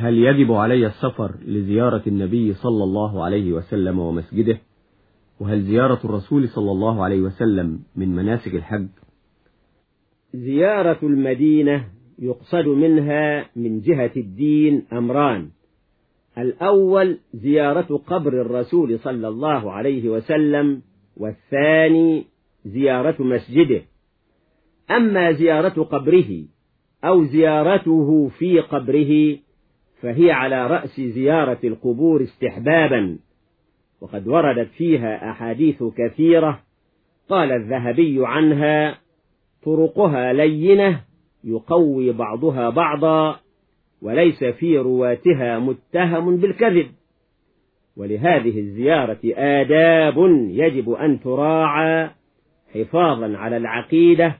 هل يجب علي السفر لزيارة النبي صلى الله عليه وسلم ومسجده؟ وهل زيارة الرسول صلى الله عليه وسلم من مناسك الحج؟ زيارة المدينة يقصد منها من جهة الدين أمران. الأول زيارة قبر الرسول صلى الله عليه وسلم والثاني زيارة مسجده. أما زيارة قبره أو زيارته في قبره فهي على رأس زيارة القبور استحبابا. وقد وردت فيها أحاديث كثيرة قال الذهبي عنها طرقها لينة يقوي بعضها بعضا وليس في رواتها متهم بالكذب. ولهذه الزيارة آداب يجب أن تراعى حفاظا على العقيدة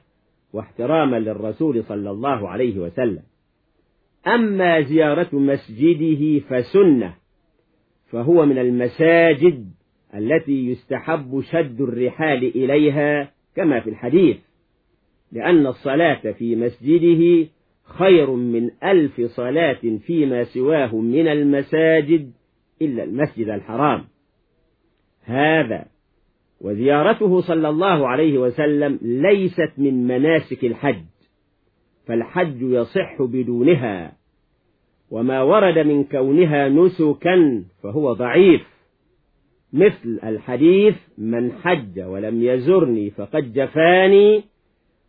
واحتراما للرسول صلى الله عليه وسلم. أما زيارة مسجده فسنة فهو من المساجد التي يستحب شد الرحال إليها كما في الحديث لأن الصلاة في مسجده خير من ألف صلاة فيما سواه من المساجد إلا المسجد الحرام. هذا وزيارته صلى الله عليه وسلم ليست من مناسك الحج. فالحج يصح بدونها. وما ورد من كونها نسكا فهو ضعيف. مثل الحديث من حج ولم يزرني فقد جفاني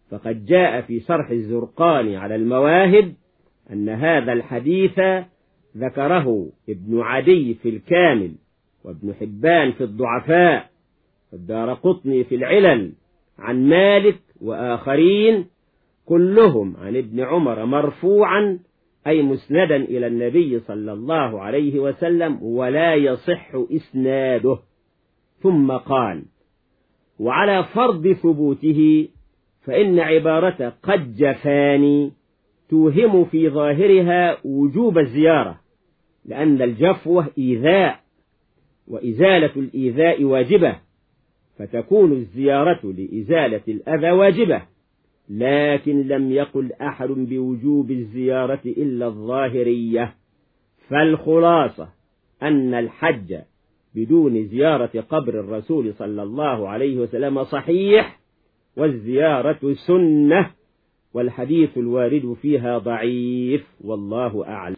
فقد جاء في شرح الزرقان على المواهب أن هذا الحديث ذكره ابن عدي في الكامل وابن حبان في الضعفاء. والدار قطني في العلل. عن مالك وآخرين كلهم عن ابن عمر مرفوعا أي مسندا إلى النبي صلى الله عليه وسلم ولا يصح إسناده. ثم قال وعلى فرض ثبوته فإن عبارة قد جفاني توهم في ظاهرها وجوب الزيارة لأن الجفوة إيذاء وإزالة الإيذاء واجبة فتكون الزيارة لإزالة الأذى واجبة. لكن لم يقل أحد بوجوب الزيارة إلا الظاهرية. فالخلاصة أن الحج بدون زيارة قبر الرسول صلى الله عليه وسلم صحيح والزيارة سنة والحديث الوارد فيها ضعيف والله أعلم.